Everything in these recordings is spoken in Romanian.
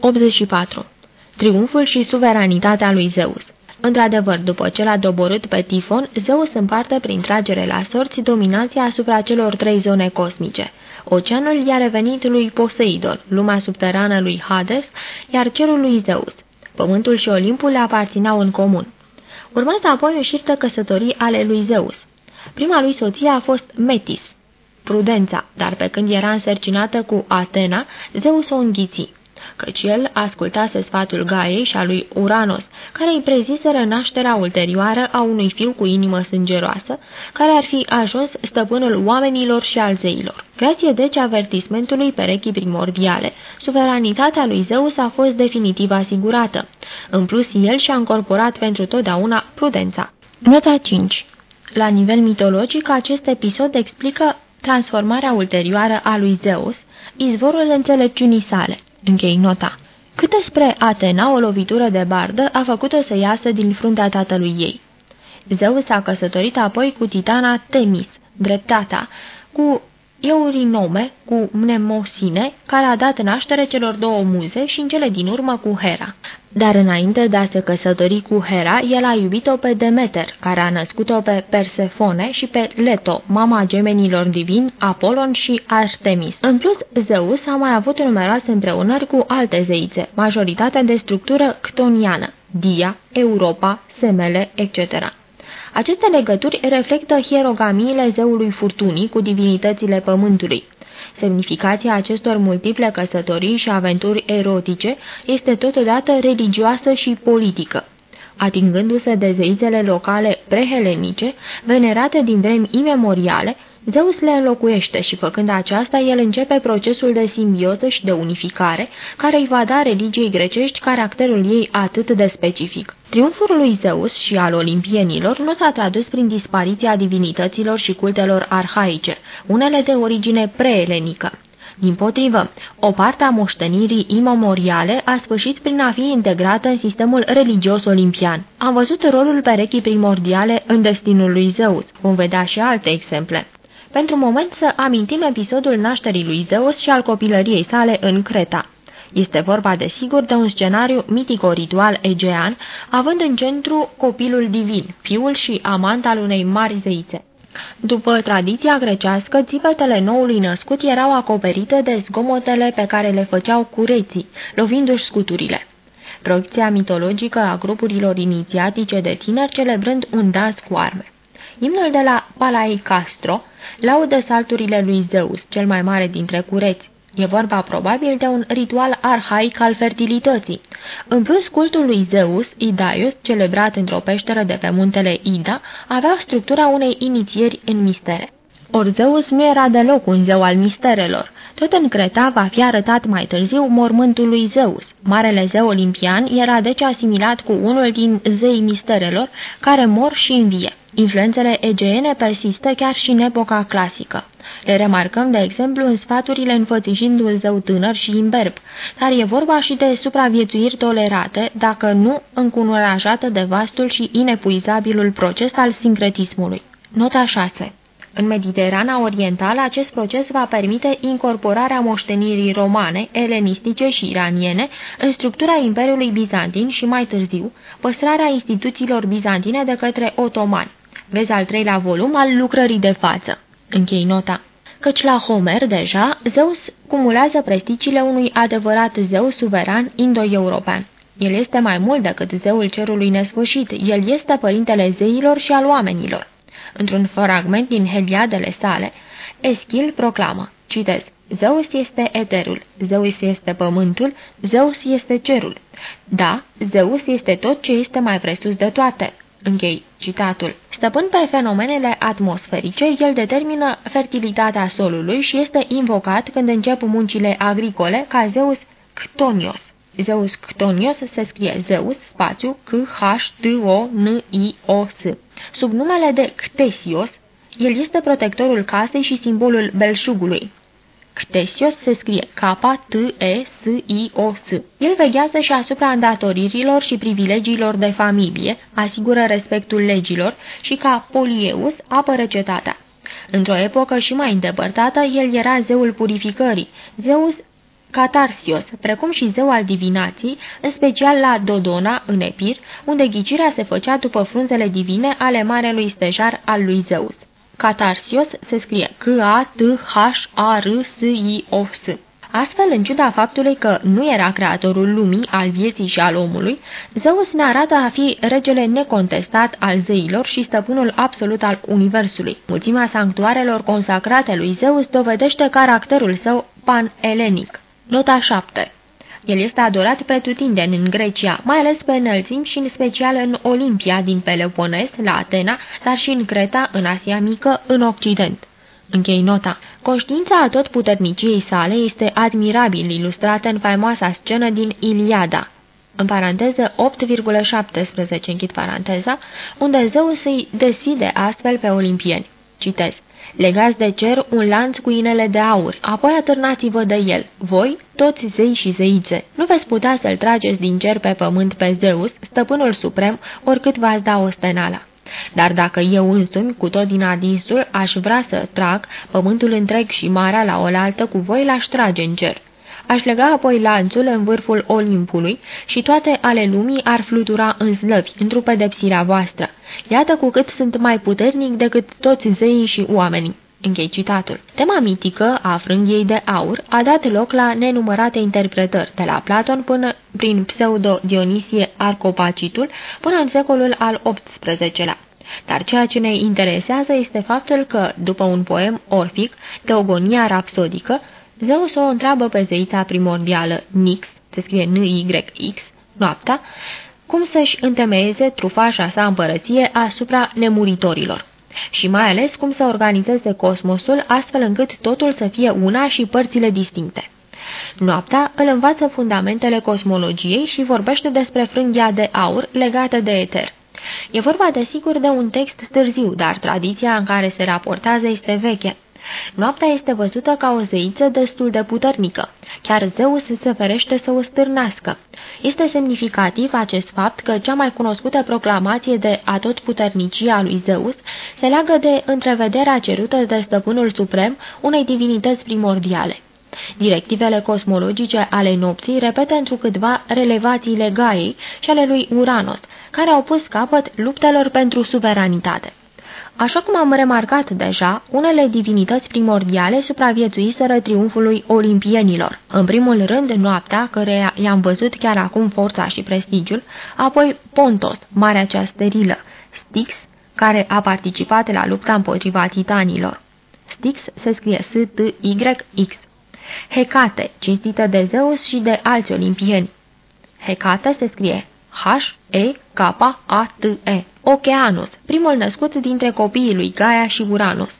84. Triumful și suveranitatea lui Zeus Într-adevăr, după ce l-a doborât pe Tifon, Zeus împarte prin tragere la sorți dominația asupra celor trei zone cosmice. Oceanul i-a revenit lui Poseidon, lumea subterană lui Hades, iar cerul lui Zeus. Pământul și Olimpul le aparțineau în comun. Urmează apoi o șirtă căsătorii ale lui Zeus. Prima lui soție a fost Metis, prudența, dar pe când era însărcinată cu Atena, Zeus o înghiți căci el ascultase sfatul Gaiei și a lui Uranos, care îi preziseră nașterea ulterioară a unui fiu cu inimă sângeroasă, care ar fi ajuns stăpânul oamenilor și al zeilor. Grație deci avertismentului perechii primordiale, suveranitatea lui Zeus a fost definitiv asigurată. În plus, el și-a încorporat pentru totdeauna prudența. Nota 5 La nivel mitologic, acest episod explică transformarea ulterioară a lui Zeus, izvorul înțelepciunii sale. Închei nota. Cât despre Atena, o lovitură de bardă a făcut-o să iasă din fruntea tatălui ei. Zeus s-a căsătorit apoi cu titana Temis, dreptata, cu Eurinome, cu Mnemosine, care a dat naștere celor două muze și în cele din urmă cu Hera. Dar înainte de a se căsători cu Hera, el a iubit-o pe Demeter, care a născut-o pe Persefone și pe Leto, mama gemenilor divini, Apolon și Artemis. În plus, Zeus a mai avut numeroase împreunări cu alte zeițe, majoritatea de structură ctoniană, Dia, Europa, Semele, etc. Aceste legături reflectă hierogamiile zeului furtunii cu divinitățile pământului. Semnificația acestor multiple căsătorii și aventuri erotice este totodată religioasă și politică. Atingându-se de zeițele locale prehelenice, venerate din vremi imemoriale, Zeus le înlocuiește și făcând aceasta, el începe procesul de simbioză și de unificare, care îi va da religiei grecești caracterul ei atât de specific. Triumful lui Zeus și al olimpienilor nu s-a tradus prin dispariția divinităților și cultelor arhaice, unele de origine preelenică. Din potrivă, o parte a moștenirii imemoriale a sfârșit prin a fi integrată în sistemul religios olimpian. Am văzut rolul perechii primordiale în destinul lui Zeus. Vom vedea și alte exemple. Pentru moment să amintim episodul nașterii lui Zeus și al copilăriei sale în Creta. Este vorba, desigur, de un scenariu mitico-ritual egean, având în centru copilul divin, fiul și amant al unei mari zeițe. După tradiția grecească, țipetele noului născut erau acoperite de zgomotele pe care le făceau cureții, lovindu-și scuturile. Proiecția mitologică a grupurilor inițiatice de tineri celebrând un dans cu arme. Imnul de la Palai Castro laudă salturile lui Zeus, cel mai mare dintre cureți. E vorba probabil de un ritual arhaic al fertilității. În plus, cultul lui Zeus, Idaius, celebrat într-o peșteră de pe muntele Ida, avea structura unei inițieri în mistere. Or Zeus nu era deloc un zeu al misterelor. Tot în Creta va fi arătat mai târziu mormântul lui Zeus. Marele zeu olimpian era deci asimilat cu unul din zei misterelor, care mor și învie. Influențele egeene persistă chiar și în epoca clasică. Le remarcăm, de exemplu, în sfaturile înfățișind un zeu tânăr și imberb, dar e vorba și de supraviețuiri tolerate, dacă nu încunurajată de vastul și inepuizabilul proces al sincretismului. Nota 6 în Mediterana Orientală, acest proces va permite incorporarea moștenirii romane, elenistice și iraniene în structura Imperiului Bizantin și, mai târziu, păstrarea instituțiilor bizantine de către otomani. Vezi al treilea volum al lucrării de față. Închei nota. Căci la Homer, deja, Zeus cumulează prestigiile unui adevărat zeu suveran indo-european. El este mai mult decât zeul cerului nesfârșit, el este părintele zeilor și al oamenilor. Într-un fragment din Heliadele sale, Eschil proclamă, citez, Zeus este eterul, Zeus este pământul, Zeus este cerul. Da, Zeus este tot ce este mai presus de toate. Închei citatul. Stăpân pe fenomenele atmosferice, el determină fertilitatea solului și este invocat când încep muncile agricole ca Zeus Ctonios. Zeus Ctonios se scrie Zeus, spațiu, C-H-T-O-N-I-O-S. Sub numele de Ctesios, el este protectorul casei și simbolul belșugului. Ctesios se scrie K-T-E-S-I-O-S. El veghează și asupra îndatoririlor și privilegiilor de familie, asigură respectul legilor și ca Polieus apără cetatea. Într-o epocă și mai îndepărtată, el era zeul purificării. Zeus Catarsios, precum și zeu al divinației, în special la Dodona, în Epir, unde ghicirea se făcea după frunzele divine ale marelui stejar al lui Zeus. Catarsios se scrie C-A-T-H-A-R-S-I-O-S. Astfel, în ciuda faptului că nu era creatorul lumii, al vieții și al omului, Zeus ne arată a fi regele necontestat al zeilor și stăpânul absolut al universului. Mulțimea sanctuarelor consacrate lui Zeus dovedește caracterul său pan-elenic. Nota 7 el este adorat pretutindeni în Grecia, mai ales pe înălțimi și în special în Olimpia din Pelopones, la Atena, dar și în Creta, în Asia Mică, în Occident. Închei nota. Conștiința atotputerniciei sale este admirabil ilustrată în faimoasa scenă din Iliada, în paranteză 8,17 închid paranteza, unde Zeus îi desfide astfel pe olimpieni. Citez. Legați de cer un lanț cu inele de aur, apoi atârnați-vă de el, voi, toți zei și zeice. Nu veți putea să-l trageți din cer pe pământ pe Zeus, stăpânul suprem, oricât v-ați da ostenala. Dar dacă eu însumi, cu tot din adinsul, aș vrea să trag pământul întreg și marea la oaltă, cu voi l-aș trage în cer. Aș lega apoi lanțul în vârful Olimpului și toate ale lumii ar flutura în slăvi, într-o pedepsirea voastră. Iată cu cât sunt mai puternic decât toți zeii și oamenii. Închei citatul. Tema mitică a frânghiei de aur a dat loc la nenumărate interpretări, de la Platon până prin pseudo-Dionisie Arcopacitul până în secolul al XVIII-lea. Dar ceea ce ne interesează este faptul că, după un poem orfic, Teogonia rapsodică, Zeus o întreabă pe zeița primordială Nix, se scrie N-Y-X, noaptea, cum să-și întemeieze trufașa sa împărăție asupra nemuritorilor și mai ales cum să organizeze cosmosul astfel încât totul să fie una și părțile distincte. Noaptea îl învață fundamentele cosmologiei și vorbește despre frânghia de aur legată de eter. E vorba desigur de un text târziu, dar tradiția în care se raportează este veche. Noaptea este văzută ca o zeiță destul de puternică. Chiar Zeus se ferește să o stârnească. Este semnificativ acest fapt că cea mai cunoscută proclamație de atotputernicie a lui Zeus se leagă de întrevederea cerută de stăpânul suprem unei divinități primordiale. Directivele cosmologice ale nopții repetă întrucâtva relevațiile Gaiei și ale lui Uranos, care au pus capăt luptelor pentru suveranitate. Așa cum am remarcat deja, unele divinități primordiale supraviețuiseră triumfului olimpienilor. În primul rând, noaptea, care i-am văzut chiar acum forța și prestigiul, apoi Pontos, marea cea sterilă, Styx, care a participat la lupta împotriva titanilor. Styx se scrie S-T-Y-X. Hecate, cinstită de Zeus și de alți olimpieni. Hecate se scrie H-E-K-A-T-E. Oceanus, primul născut dintre copiii lui Gaia și Uranus.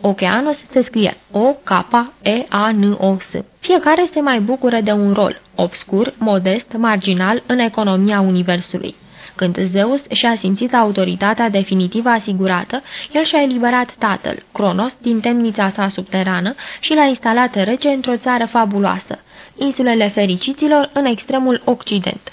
Oceanus se scrie O-K-E-A-N-O-S. Fiecare se mai bucură de un rol, obscur, modest, marginal în economia universului. Când Zeus și-a simțit autoritatea definitivă asigurată, el și-a eliberat tatăl, Cronos, din temnița sa subterană și l-a instalat rege într-o țară fabuloasă, insulele fericiților în extremul occident.